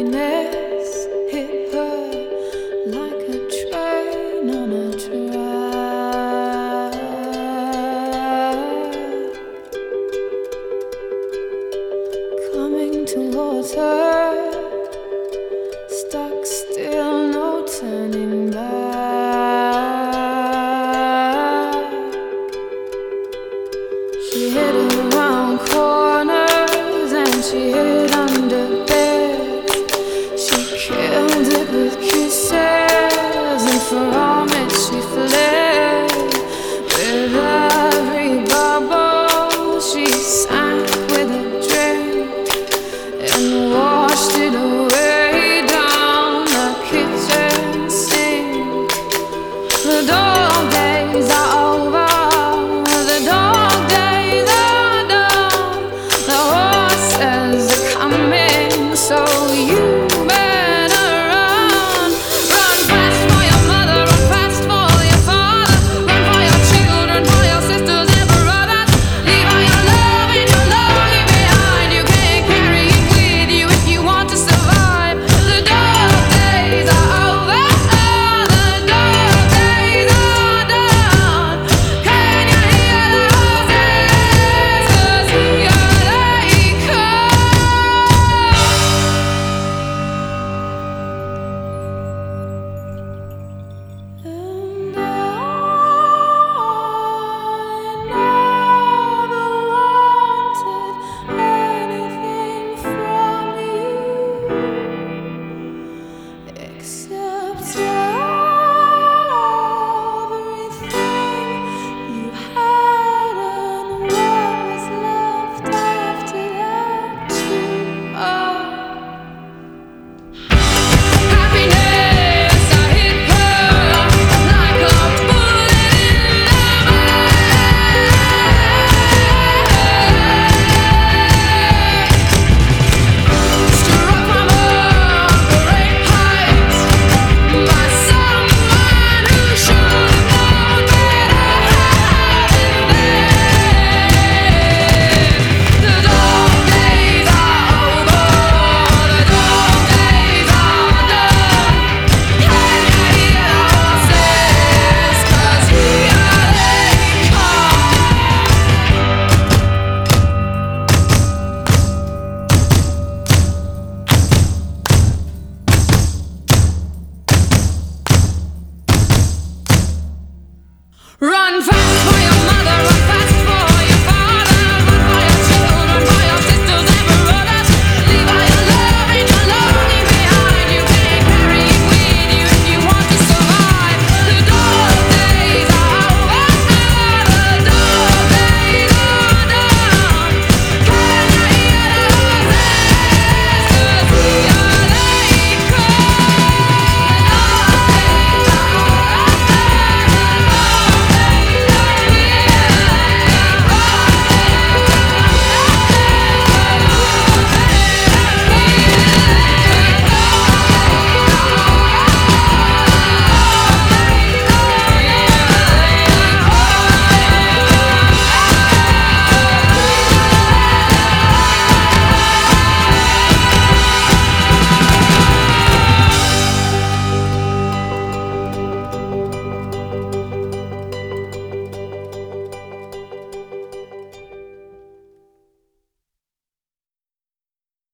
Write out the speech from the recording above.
Loneliness hit her like a train on a track. Coming towards her, stuck still, no turning back. She hid around corners and she hid